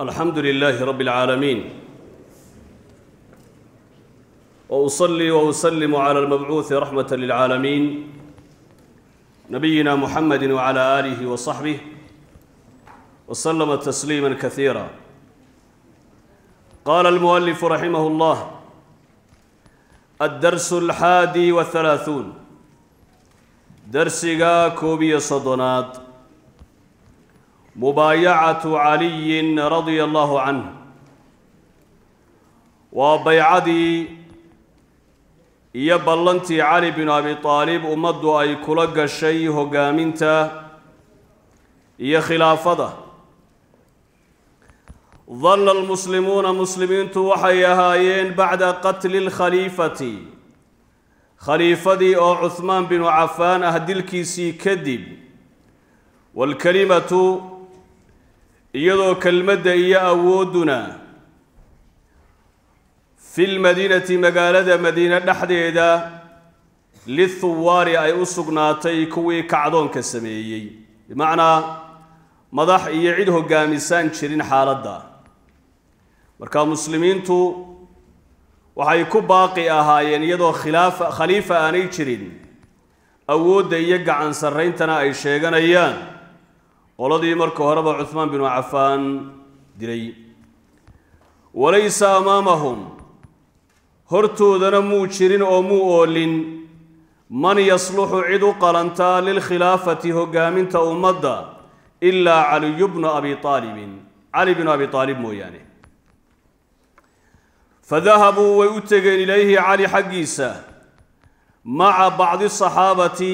الحمد لله رب العالمين وأصلي وأسلم على المبعوث رحمة للعالمين نبينا محمد وعلى آله وصحبه وسلم تسليما كثيرا قال المؤلف رحمه الله الدرس الحادي والثلاثون درس كوبي صدنات mubaayacatu caliyin radia allahu canh waa baycadii iyo ballantii cali binu abi aalib ummaddu ay kula gashay hoggaaminta iyo khilaafada dalla almuslimuuna muslimiintu waxay ahaayeen bacda qatli اlkhaliifati khaliifadii oo cuhmaan binu cafaan ah dilkiisii kadib waalkelimatu iyadoo kelmadda iyo awoodduna fi lmadiinati magaalada madiine dhexdeeda lithuwaari ay u sugnaatay kuwii kacdoonka sameeyey. Bimacnaa madax iyo cid hoggaamisaan jirin xaaladda. Marka muslimiintu waxay ku baaqi ahaayeen iyadoo khilaafa khaliifa aanay jirin awoodda iyo gacan sarrayntana ay sheeganayaan qoladii marka horeba cuhmaan binu cafaan dilay walaysa amaamahum hortoodana muu jirin oo muu oolin? Man yasluxu cid u qalantaa lilkhilaafati hoggaaminta ummadda ilaa caliyu bnu abi aalibin cali binu abi aalib mooyaane. Fadahabuu way u tegeen ilayhi cali xaggiisa maca bacdi saxaabati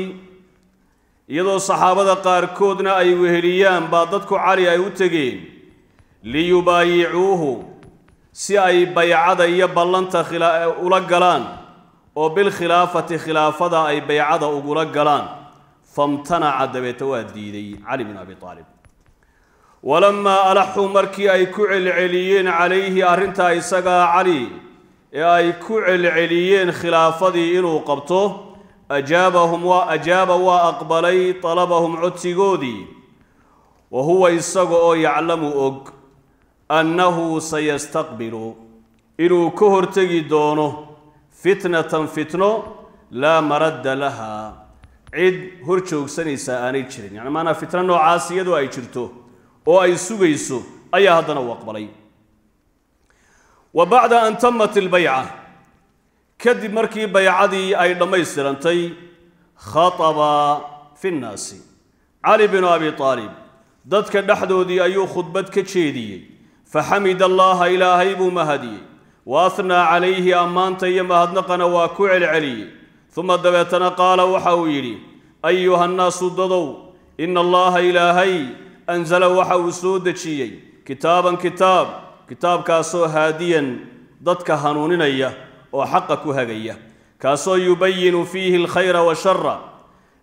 iyadoo saxaabada qaarkoodna ay weheliyaan baa dadku cali ay u tegeen liyubaayicuuhu si ay baycada iyo ballanta ula galaan oo bilkhilaafati khilaafada ay baycada ugula galaan. Famtanaca dabeeta waa diiday cali binu abi aalib walamaa alaxuu markii ay ku celceliyeen calayhi arrintaa isagaa cali ee ay ku celceliyeen khilaafadii inuu qabto ajaabahum waa ajaaba waa aqbalay talabahum codsigoodii wa huwa isaga oo yaclamu og annahu sayastaqbilu inuu ka hortegi doono fitnatan fitno laa maradda laha cid hor joogsanaysaa aanay jirin yani maanaa fitno noocaas iyadoo ay jirto oo ay sugayso ayaa haddana uu aqbalay wa bacda an tamat ilbayca kadib markii baycadii ay dhammaystirantay khataba fi nnaasi. Cali binu abi aalib dadka dhexdoodii ayuu khudbad ka jeediyey. Faxamid allaha ilaahay buu mahadiyey. Wa ahnaa calayhi ammaanta iyo mahadnaqana waa ku celceliyey. Uma dabeetana qaala waxa uu yidhi ayuha nnaasu dadow ina allaha ilaahay anzala waxa uu soo dejiyey. Kitaaban kitaab kitaabkaasoo haadiyan dadka hanuuninaya oo xaqa ku hagaya kaasoo yubayinu fiihi alkhayra washara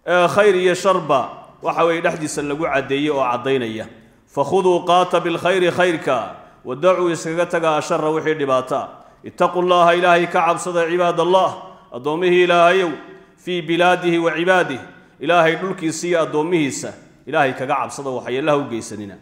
ee khayr iyo sharba waxa weye dhexdiisa lagu caddeeyey oo caddaynaya. Fakhuduu qaata bilkhayri khayrka wadacuu iskaga taga ashara wixii dhibaata. Ittaquu llaha ilaahay ka cabsada cibaad allah addoommihii ilaahayow fii bilaadihi wa cibaadih ilaahay dhulkiisa iyo addoommihiisa ilaahay kaga cabsada waxyeelaha u geysanina.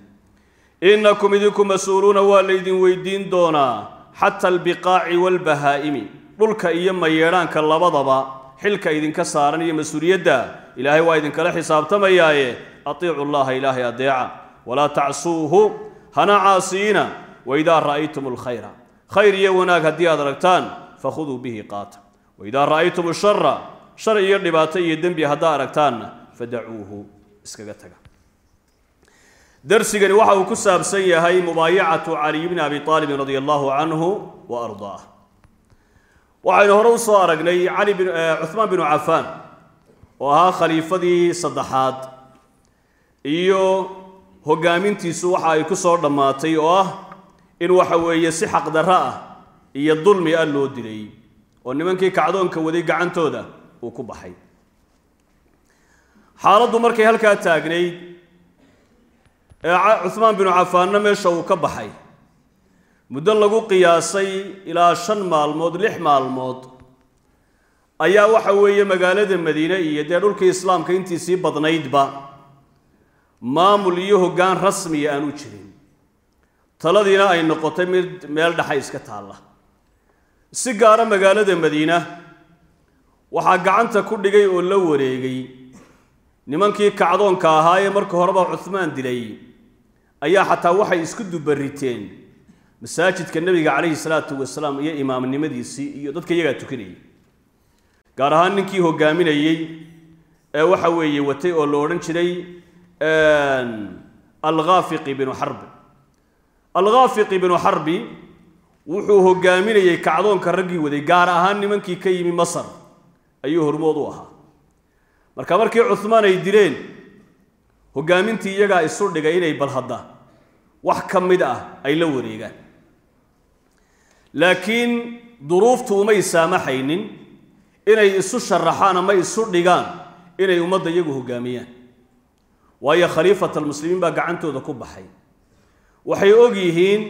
Innakum idinku mas'uuluuna waa laydin weydiin doonaa xata albiqaaci waalbahaa'imi dhulka iyo mayeedhaanka labadaba xilka idinka saaran iyo mas'uuliyadda ilaahay waa idinkala xisaabtamayaaye. Atiicu llaha ilaahay adeeca walaa tacsuuhu hana caasiina waidaa ra'aytum alkhayra khayr iyo wanaag haddii aad aragtaan fakhuduu bihi qaata. Waidaa ra'aytum ashara shar iyo dhibaato iyo dembi haddaa aragtaanna fadacuuhu iskaga taga. Darsigani waxa uu ku saabsan yahay mubaayacatu caliy bni abi aalibin radia allahu canhu wa ardaah waxaynu hore u soo aragnay cali bin cuhmaan binu cafaan oo ahaa khaliifadii saddexaad iyo hoggaamintiisu waxa ay ku soo dhammaatay oo ah in waxa weeye si xaqdarro ah iyo dulmi ah loo dilay oo nimankii kacdoonka waday gacantooda uu ku baxay. Xaaladdu markay halkaa taagnayd ee cuhmaan binu cafaanna meesha uu ka baxay muddo lagu qiyaasay ilaa shan maalmood lix maalmood ayaa waxa weeye magaalada madiine iyo dee dhulkii islaamka intiisii badnaydba maamul iyo hoggaan rasmiya aanu jirin. Taladiina ay noqotay mid meel dhexa iska taalla. Si gaara magaalada madiina waxaa gacanta ku dhigay oo la wareegay. Nimankii kacdoonka ahaa ee marka horeba cuhmaan dilay ayaa xataa waxay isku dubariteen masaajidka nebiga calayhi salaatu wasalaam iyo imaamnimadiisii iyo dadka iyagaa tukanayay. Gaar ahaan ninkii hogaaminayey ee waxa weeye watay oo la odhan jiray alghaafiqi binu xarbi alghaafiqi binu xarbi wuxuu hogaaminayey kacdoonka raggii waday gaar ahaan nimankii ka yimi masar. Ayuu hormood u ahaa. Marka markii cuhmaan ay dileen hogaamintii iyagaa isu dhigay inay balhadda. Wax ka mid ah ay la wareegaan laakiin duruuftu umay saamaxaynin inay isu sharaxaan ama isu dhigaan inay ummadda iyagu hogaamiyaan. Waayo khaliifat almuslimiin baa gacantooda ku baxay. Waxay og yihiin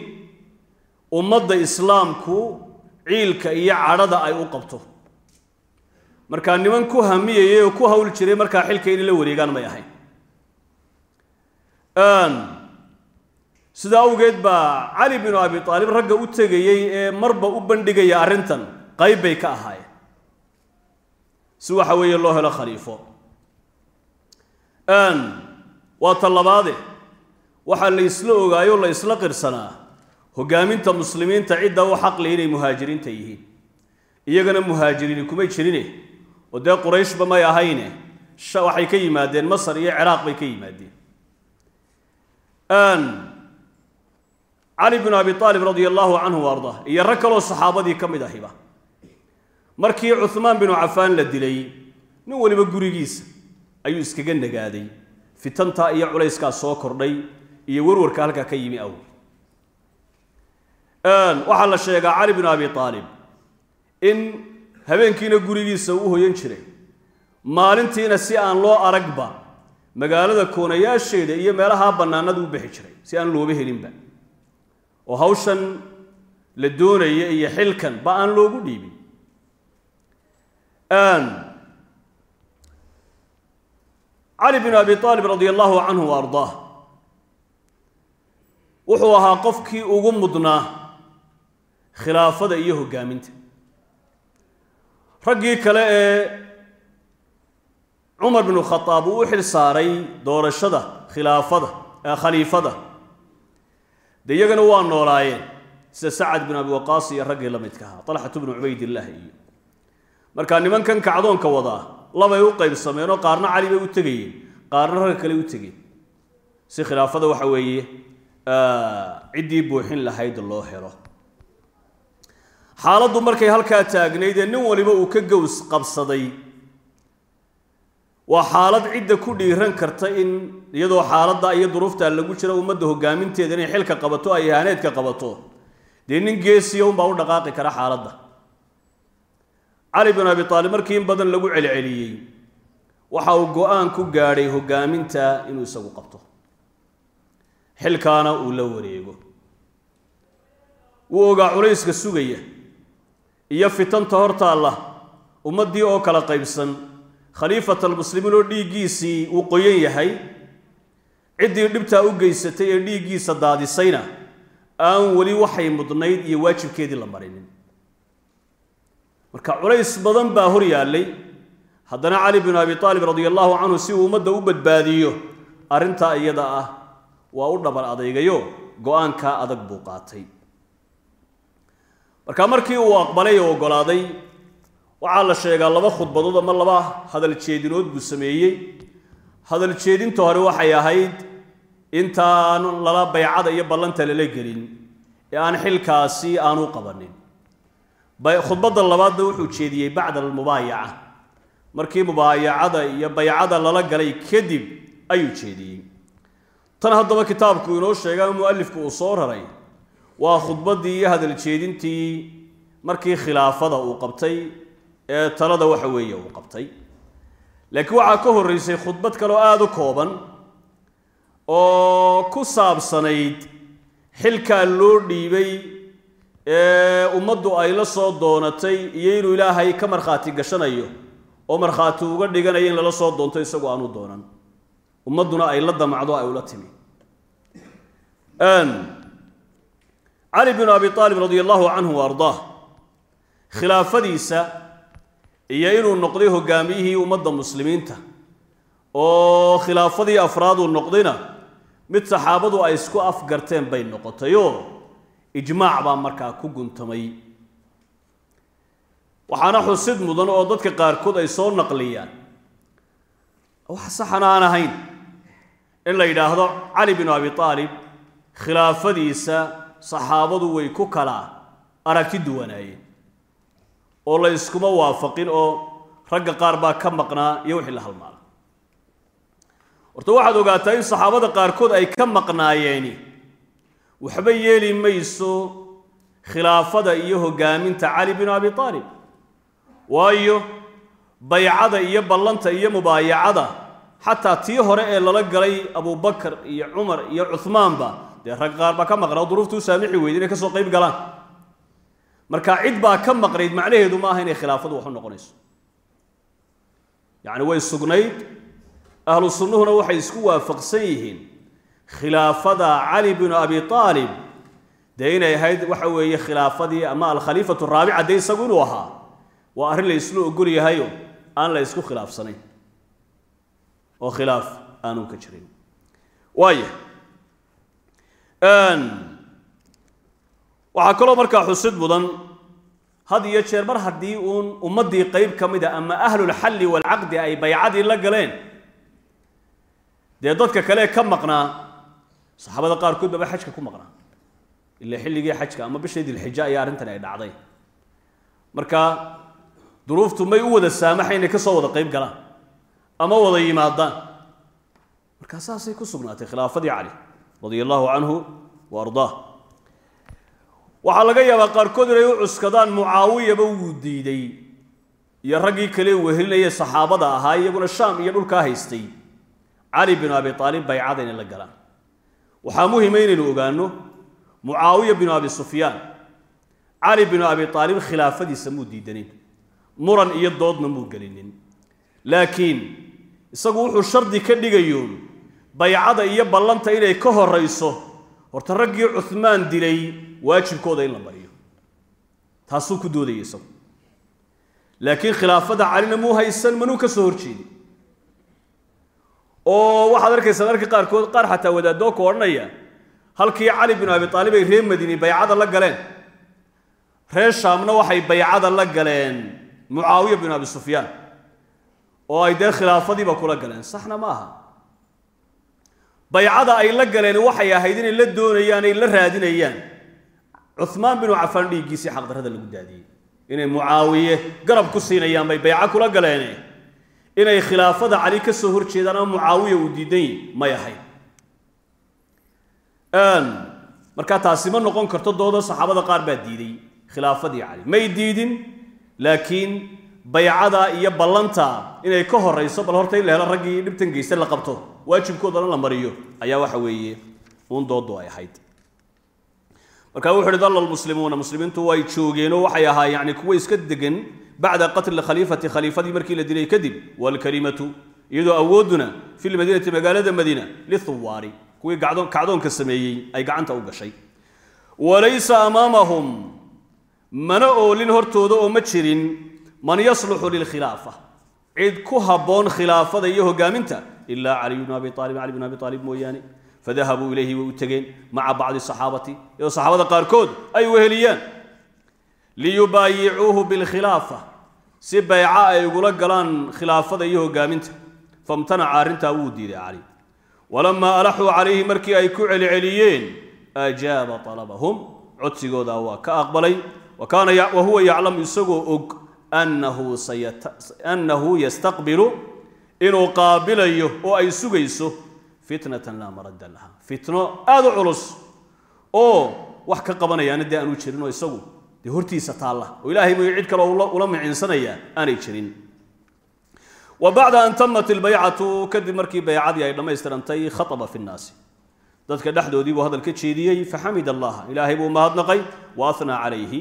ummadda islaamku ciilka iyo cadhada ay u qabto. Markaa niman ku hamiyayay oo ku hawl jiray markaa xilka inay la wareegaan may ahayn sidaa awgeed baa cali binu abi aalib ragga u tegayey ee marba u bandhigaya arrintan qayb bay ka ahaayeen. Si waxa weeye loo helo khaliifo. Waa ta labaade. Waxaa la isla ogaayo la isla qirsanaa hogaaminta muslimiinta cidda u xaqli inay muhaajiriinta yihiin. Iyagana muhaajiriini kumay jirine oo dee qurayshba may ahayne waxay ka yimaadeen masar iyo ciraaq bay ka yimaadeen cali binu abi aalib radia allaahu canhu ardaa iyo rag kaloo saxaabadii ka mid ahiba. Markii cuhmaan binu cafaan la dilay nin waliba gurigiisa ayuu iskaga nagaaday. Fitantaa iyo culayskaa soo kordhay iyo warwarka halkaa ka yimi awg waxaa la sheegaa cali binu abi aalib in habeenkiina gurigiisa uu hoyan jiray. Maalintiina si aan loo aragba magaalada koonayaasheeda iyo meelahaa bannaanada u bixi jiray si aan looba helinba oo hawshan la doonaya iyo xilkan ba aan loogu dhiibin. Cali binu abi aalib radia allaahu canhu wa ardaah wuxuu ahaa qofkii ugu mudnaa khilaafada iyo hoggaaminta raggii kale ee cumar binu khadaab uu u xil saaray doorashada khilaafada khaliifada dee iyagana waa noolaayeen. Sida sacad binu abi waqaas iyo raggii la midka ahaa talxatu bnu cubaydillaah iyo. Markaa nimankan kacdoonka wadaa labay u qaybsameenoo qaarna cali bay u tegayeen qaarna ragga kale u tegeen. Si khilaafada waxa weeye ciddii buuxin lahayd loo helo. Xaaladdu markay halkaa taagnayd ee nin waliba uu ka gows qabsaday waa xaalad cidda ku dhiiran karta in iyadoo xaaladda iyo duruuftaa lagu jira ummadda hogaaminteeda inay xilka qabato ay ihaaneedka qabato. Dee nin geesiya unbaa u dhaqaaqi kara xaaladda. Cali bin abi aalib markii in badan lagu celceliyey waxa uu go'aan ku gaadhay hogaaminta inuu isagu qabto. Xilkaana uu la wareego. Wuu ogaa culayska sugaya iyo fitanta hortaalla ummaddii oo kala qaybsan khaliifat almuslimiin oo dhiiggiisii uu qoyan yahay ciddii dhibtaa u geysatay ee dhiiggiisa daadisayna aan weli waxay mudnayd iyo waajibkeedii la marinin. Marka culays badan baa hor yaallay haddana cali binu abi aalib radia allaahu canhu si uu ummadda u badbaadiyo arrintaa iyada ah waa u dhabar adaygayo go'aankaa adag buu qaatay. Marka markii uu aqbalay oo oggolaaday waxaa la sheegaa laba khudbadood ama laba hadal jeedinood buu sameeyey. Hadal jeedinta hore waxay ahayd intaan lala baycada iyo ballanta lala gelin ee aan xilkaasi aanu qabanin. Khudbadda labaadna wuxuu jeediyey bacda almubaayaca. Markii mubaayacada iyo baycada lala galay kadib ayuu jeediyey. Tan haddaba kitaabku inoo sheega mualifku uu soo raray waa khudbaddii iyo hadal jeedintii markii khilaafada uu qabtay ee talada waxa weeye uu qabtay. Laakiin waxaa ka horreysay khudbad kaloo aada u kooban oo ku saabsanayd xilkaa loo dhiibay ee ummaddu ay la soo doonatay iyo inuu ilaahay ka markhaati gashanayo oo markhaati uga dhiganayo in lala soo doonto isagoo aanu doonan. Ummadduna ay la damacdo ay ula timi. Cali binu abi aalib radia allahu canhu wa khilaafadiisa iyo inuu noqday hogaamiyihii ummadda muslimiinta. Oo khilaafadii afraaduu noqdayna mid saxaabadu ay isku afgarteen bay noqotayoo ijmaac baa markaa ku guntamay. Waxaana xusid mudan oo dadka qaarkood ay soo naqliyaan. Wax saxan aan ahayn in la yidhaahdo cali binu abi aalib khilaafadiisa saxaabadu way ku kala aragti duwanaayeen oo la yskuma waafaqin oo ragga qaar baa ka maqnaa iyo wixii la halmaala horta waxaad ogaataa in saxaabada qaarkood ay ka maqnaayeeni waxba yeeli mayso khilaafada iyo hogaaminta cali binu abi aalib waayo baycada iyo ballanta iyo mubaayacada xataa tii hore ee lala galay abubakar iyo cumar iyo cuhmaanba dee rag qaar baa ka maqnaa duruuftu u saamixi weyda inay ka soo qayb galaan marka cid baa ka maqnayd macnaheedu ma aha inay khilaafadu wax u noqonayso. Yacni way sugnayd ahlu sunnuhuna waxay isku waafaqsan yihiin khilaafada cali binu abi aalib dee inay ahayd waxa weeye khilaafadii ama alkhaliifatu raabica dee isagu inuu ahaa. Waa arrin la isla ogol yahayo aan la isku khilaafsanayn. Oo khilaaf aanu ka jirin. Waaya waxaa kaloo markaa xusid mudan had iyo jeer mar haddii uun ummaddii qeyb ka mid a ama ahlulxalli waalcaqdi ay baycadii la galeen dee dadka kale ka maqnaa saxaabada qaarkood baba xajka ku maqnaa. Ila xilligii xajka ama bishii dilxija ayaa arrintan ay dhacday. Marka duruuftu may u wada saamaxa inay ka soo wada qayb galaan ama wada yimaadaan. Markaa saasay ku sugnaatay khilaafadii cali radia allahu canhu wa ardaah waxaa laga yaabaa qaarkood inay u cuskadaan mucaawiyaba wuu diiday iyo raggii kale wehelinaya saxaabada ahaa iyaguna shaam iyo dhulkaa haystay. Cali binu abi aalib baycada inay la galaan waxaa muhima inaynu ogaano mucaawiya binu abi sufyaan. Cali binu abi aalib khilaafadiisa muu diidanin muran iyo doodna muu gelinin. Laakiin isagu wuxuu shardi ka dhigayoon baycada iyo ballanta inay ka horayso horta raggii cuhmaan dilay waajibkooda in la mariyo. Taasuu ku doodaya isagu. Laakiin khilaafada calina muu haysan manuu ka soo horjeedi. Oo waxaad arkaysaa marka qaarkood qaar xataa wadaadoo ka odhanaya halkii cali binu abi aalib ay reer madiini baycada la galeen. Reer shaamna waxay baycada la galeen mucaawiya binu abi sufyaan oo ay dee khilaafadiiba kula galeen. Saxna ma aha baycada ay la galeen waxay ahayd inay la doonayaan ay la raadinayaan. Cuhmaan binu cafaan dhiiggiisii xaqdarrada lagu daadiyey. Inay mucaawiye garab ku siinayaan bay bayco kula galeene. Inay khilaafada cali ka soo horjeedaan ama mucaawiya uu diidan yihi may ahayn. Markaa taasi ma noqon karto dooda saxaabada qaar baa diiday khilaafadii cali. May diidin laakiin baycada iyo ballanta inay ka horayso bal horta in la helo raggii dhibtan geysta la qabto waajibkoodana la mariyo ayaa waxa weeye uun doodu ay ahayd. Marka wuxu uhi dalla lmuslimuuna muslimiintu way joogeenoo waxay ahaa yani kuwa iska degan bacda qatli khaliifati khaliifadii markii la dilay kadib waalkalimatu iyadoo awoodduna fi lmadiinati magaalada madiina lithuwaari kuwii kacdoonka sameeyey ay gacanta u gashay. Walaysa amaamahum mana oolin hortooda oo ma jirin man yasluxu lilkhilaafa. Cid ku habboon khilaafada iyo hogaaminta ilaa caliy bnu abi aalib cali bnu abi aalib mooyaane fadahabuu ilayhi way u tegeen maca bacdi saxaabati iyadoo saxaabada qaarkood ay weheliyaan liyubaayicuuhu bilkhilaafa si bayca ay ugula galaan khilaafada iyo hogaaminta famtanaca arrintaa wuu diiday cali walamaa alaxuu calayhi markii ay ku celceliyeen ajaaba talabahum. Codsigooda waa ka aqbalay. Wa huwa yaclamu isagoo og annahu yastaqbilu inuu qaabilayo oo ay sugayso fitnatan laa maradda laha. Fitno aada u culus oo wax ka qabanayaana dee aanu jirin oo isagu dee hortiisa taalla oo ilaahay mooyo cid kale ula micinsanayaa aanay jirin. Wa bacda an tamat ilbaycatu kadib markii baycadii ay dhammaystirantay khataba fi nnaasi. Dadka dhexdoodii buu hadal ka jeediyey faxamid allaha ilaahay buu mahadnaqay wa ahnaa calayhi.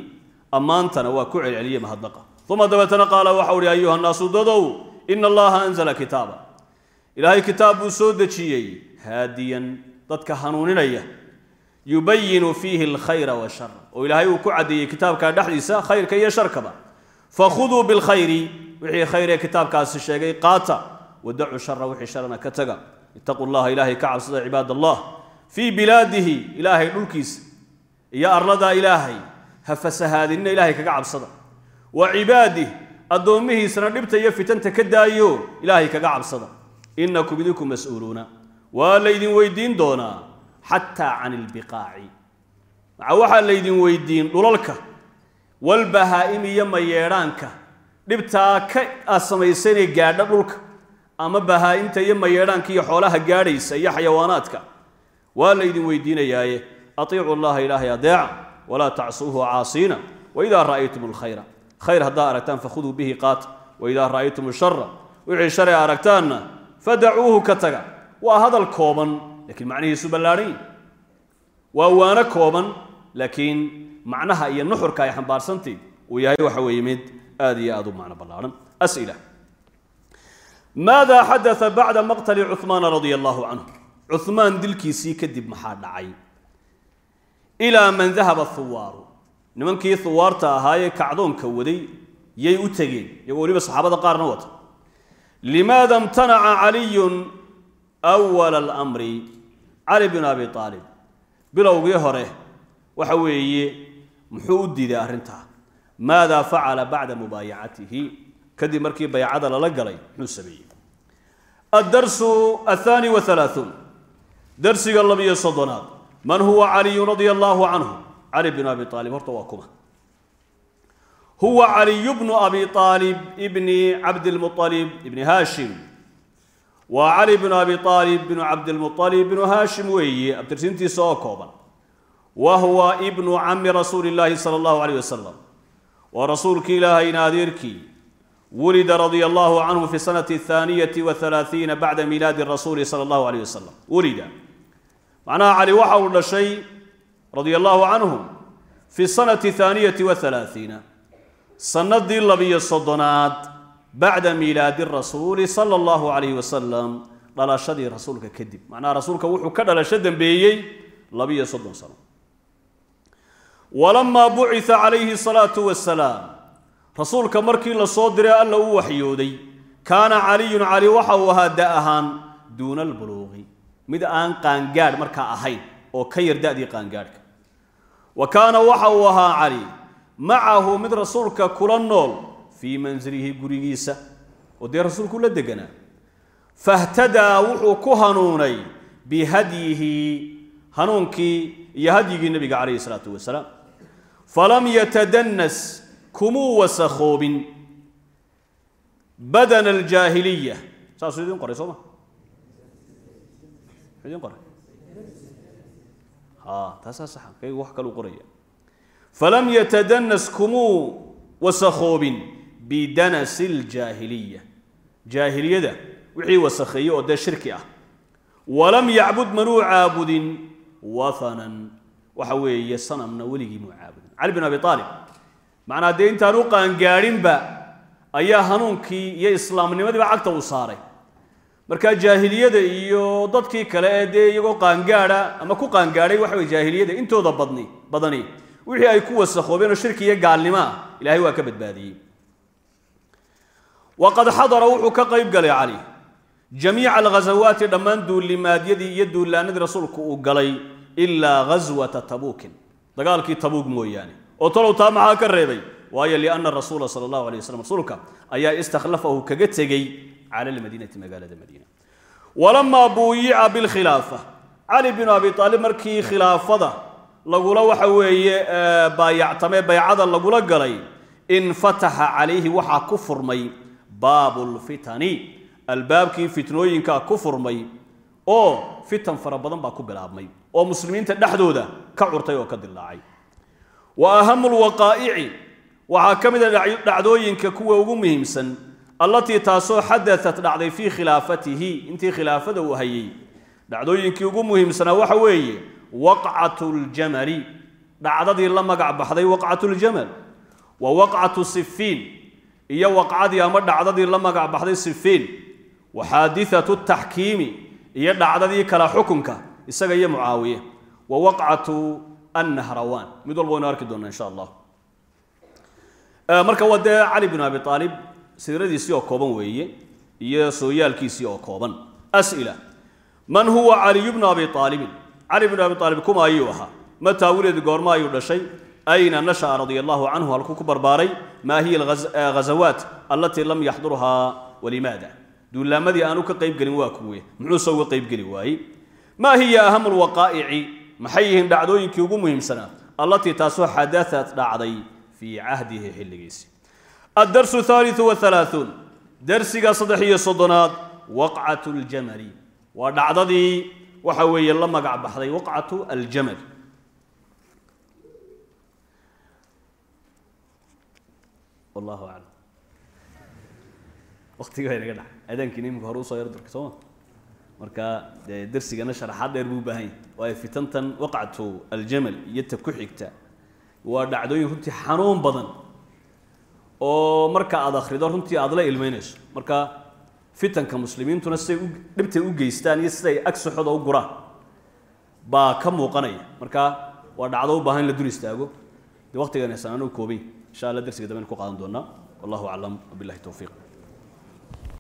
Ammaantana waa ku celceliyey mahadnaqa uma dabeetana qaala waxau uhi ayuha nnaasu dadow ina allaha anzala kitaaba. Ilaahay kitaab buu soo dejiyey haadiyan dadka hanuuninaya. Yubayinu fiihi alkhayra washar oo ilaahay uu ku caddeeyey kitaabka dhexdiisa khayrka iyo sharkaba. Fakhuduu bilkhayri wixii khayr ee kitaabkaasi sheegay qaata. Wadacu shara wixii sharana ka taga. Itaquu llaha ilaahay ka cabsada cibaad allah fii bilaadihi ilaahay dhulkiisa iyo arlada ilaahay. Ha fasahaadinina ilaahay kaga cabsada. Wa cibaadih addoommihiisana dhibta iyo fitanta ka daayo ilaahay kaga cabsada. Inakum idinku mas'uuluuna. Waa laydin weydiin doonaa xataa can ilbiqaaci maca waxaa laydin weydiin dhulalka walbahaa'im iyo mayeedhaanka. Dhibtaa ka samaysanee gaadha dhulka ama bahaa'imta iyo mayeedhaanka iyo xoolaha gaadhaysa iyo xayawaanaadka. Waa laydin weydiinayaaye. Atiicu llaha ilaahay adeeca. Walaa tacsuuhu caasiina. Waidaa ra'aytum alkhayra khayr haddaa aragtaan fakhuduu bihi qaata waidaa ra'aytum shara wixii shalay aragtaanna fadacuuhu ka taga. Waa hadal kooban laakiin macnihiisu ballaadhan waa waano kooban laakiin macnaha iyo nuxurka ay xambaarsantahy uu yahay waxa weeye mid aad iyo aad u macno ballaadhan. As'ila maada xadaa bacda maqtali cuhmaana radia allahu canhu. Cuhmaan dilkiisii kadib maxaa dhacay? Ilaa man dahaba huwaaru nimankii huwaarta ahaayee kacdoonka waday yay u tegeen iyagoo weliba saxaabada qaarna wata. Limaada imtanaca caliyun awala alamri cali bn abi aalib bilowgii hore waxa weeye muxuu u diiday arrintaa maada facala bacda mubaayacatihi. Kadib markii baycada lala galay muxuu sameeyey. Addarsu athani wahalaaثuun darsiga labiyo soddonaad. Man huwa caliyun radia allahu canhu cali bn abi aalib horta waa kuma. Huwa caliyu bnu abi aalib bni cabdilmualib ibni haashim waa cali bnu abi aalib bnu cabdilmualib bnu haashim weeye abtirsiintiisa oo kooban. Wa huwa ibnu cami rasuuli illaahi sala allahu alayh wasalam waa rasuulkii ilaahayna adeerkii wulida radia allahu canhu fi sanati athaaniyati wathalaathiina bacda miilaadi rasuuli sala allahu alayh wasalam wulida. Macnaha cali waxa uu dhashay radia allahu canhu fi sanati athaaniyati wathalaathiina sanadii labiyo soddonaad bacda miilaadi rasuuli sala allahu calayhi wasalam dhalashadii rasuulka kadib. Macnaha rasuulka wuxuu ka dhalasho dambeeyey labiyo soddon sano. Walamaa bucita calayhi salaatu wasalaam rasuulka markii la soo diray alla u waxyooday kaana caliyun cali waxa uu ahaa da ahaan duuna albuluuqi mid aan qaangaadh markaa ahayn oo ka yar da'dii qaangaadhka wa kaana waxa uu ahaa cali macahu mid rasuulka kula nool fii mansilihi gurigiisa oo dee rasuulku la deganaa. Fahtadaa wuxuu ku hanuunay bihadyihi hanuunkii iyo hadyigii nebiga calayhi salaatu wasalaam. Falam yatadannas kumuu wasakhoobin. Badana aljaahiliya. Saasuu idin qoray soo taasaa saxa. Kaygu wax kaluu qoraya. Falam yatadannas kumuu wasakhoobin bidanasi aljaahiliya jaahiliyada wixii wasakheeyey oo dee shirki ah. Walam yacbud manuu caabudin wathanan waxa weeye sanamna weligii muu caabudin. Cali bin abi aalib macnaa dee intaan u qaangaadhinba ayaa hanuunkii iyo islaamnimadiiba cagta uu saaray marka jaahiliyada iyo dadkii kale ee dee iyagoo qaangaadha ama ku qaangaadhay waxa weye jaahiliyada intooda badni badani wixii ay ku wasakhoobeen oo shirki iyo gaalnimo ah waa ka badbaadiyey. Waqad xadara wuxuu ka qayb galay cali. Jamiica alghasawaati dhammaan duulimaadyadii iyo duulaanadii rasuulku uu galay ilaa ghaswata tabuukin. Dagaalkii tabuug mooyaane. Oo talow taa maxaa ka reebay? Waayo lianna rasuula sala allahu alay wasalam rasuulka ayaa istakhlafahu kaga tegey cala almadiinati magaalada madiina walamaa buuyica bilkhilaafa cali binu abi aalib markii khilaafada lagula waxa weeye baayactamee baycada lagula galay infataxa calayhi waxaa ku furmay baabu lfitani albaabkii fitnooyinkaa ku furmay oo fitan fara badan baa ku bilaabmay oo muslimiinta dhexdooda ka curtay oo ka dilaacay wa ahamu lwaqaa'ici waxaa ka mid a dhacdooyinka kuwa ugu muhiimsan allatii taasoo xadatat dhacday fii khilaafatihi intii khilaafada uu hayay. Dhacdooyinkii ugu muhiimsanaa waxa weeye waqcatu ljamali dhacdadii la magac baxday waqcatu ljamal wa waqcatu sifiin iyo waqcadii ama dhacdadii la magac baxday sifiin wa xaadithatu taxkiimi. Iyo dhacdadii kala xukunka isaga iyo mucaawiye wa waqcatu annahrawaan. Mid walba waynu arki doonaa insha allah. Marka waa dee cali bn abi aalib siiradiisii oo kooban weeye iyo sooyaalkiisii oo kooban. As'ila man huwa caliyu bnu abi aalibin cali bnu abi aalib kuma ayuu ahaa. Mataa wileed goorma ayuu dhashay. Ayna nasha'a radia allahu canhu halkuu ku barbaaray maa hiya alghazawaat allatii lam yaxdurhaa walimaada duulaamadii aanu ka qayb gelin waa kuwe muxuuse uga qayb geli waayey? Maa hiya ahamu lwaqaa'ici maxay yihiin dhacdooyinkii ugu muhiimsanaa? Allatii taasoo xadaat dhacday fii cahdihi xilligiisi addarsu thaalithu wahalaaثuun darsiga saddex iyo soddonaad waqcatu ljamali waa dhacdadii waxa weeye la magac baxday waqcatu aljamal wallahu aclam waqtiga baa inaga dhacay aadaankiina imika hore u soo yar durka sooma marka dee darsigana sharaxaad dheer buu u baahan yahy waayo fitantan ta oo marka aad akhrido runtii aad la ilmeynayso marka fitanka muslimiintuna siday dhibtay u geystaan iyo siday agsaxooda u guraan baa ka muuqanaya. Marka waa dhacdo u baahan in la dul istaago. Dee waqtigan aysan anu koobay insha allah darsiga dambe ku qaadan doonaa wallahu aclam. Wabillahi towfiiq